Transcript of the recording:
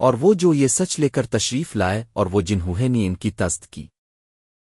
اور وہ جو یہ سچ لے کر تشریف لائے اور وہ جنہوں نے ان کی تست کی۔